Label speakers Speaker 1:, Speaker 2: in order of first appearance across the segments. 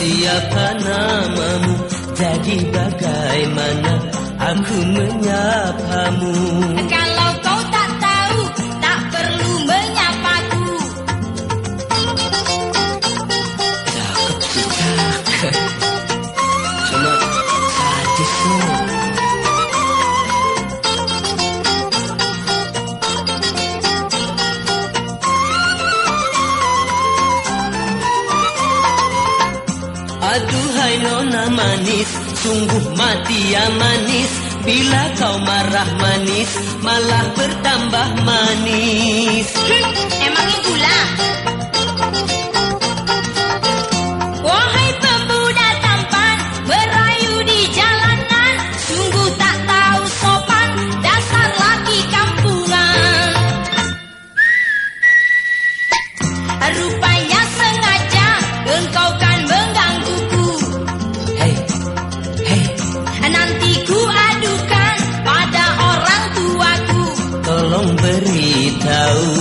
Speaker 1: Siapa namamu Jadi bagaimana Aku menyapamu
Speaker 2: Kalau kau tak tahu Tak perlu menyapaku.
Speaker 1: Tak juga Cuma sadismu Aduhai nona manis. Sungguh mati ya manis. Bila kau marah manis Malah bertambah manis.
Speaker 2: Hmm, Emangnya gula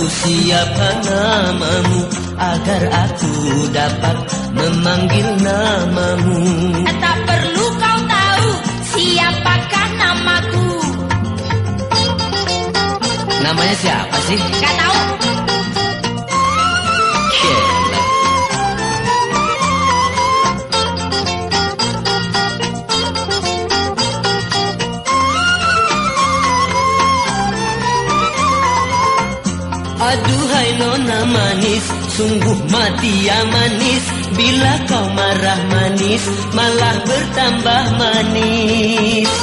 Speaker 1: siapa namamu Agar aku dapat memanggil namamu
Speaker 2: Tak perlu kau tahu siapakah namaku
Speaker 1: Namanya siapa sih?
Speaker 2: Gak
Speaker 1: Aduhai nona manis, sungguh mati ya manis. Bila kau marah manis, malah bertambah manis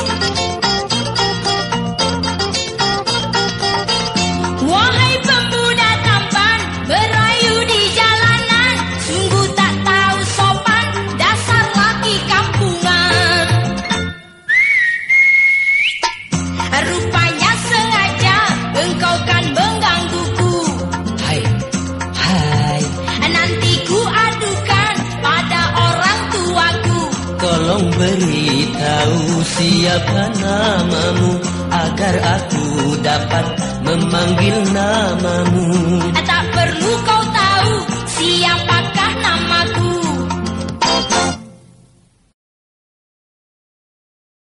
Speaker 1: beritahu siapa namamu Agar aku dapat memanggil namamu.
Speaker 2: Tak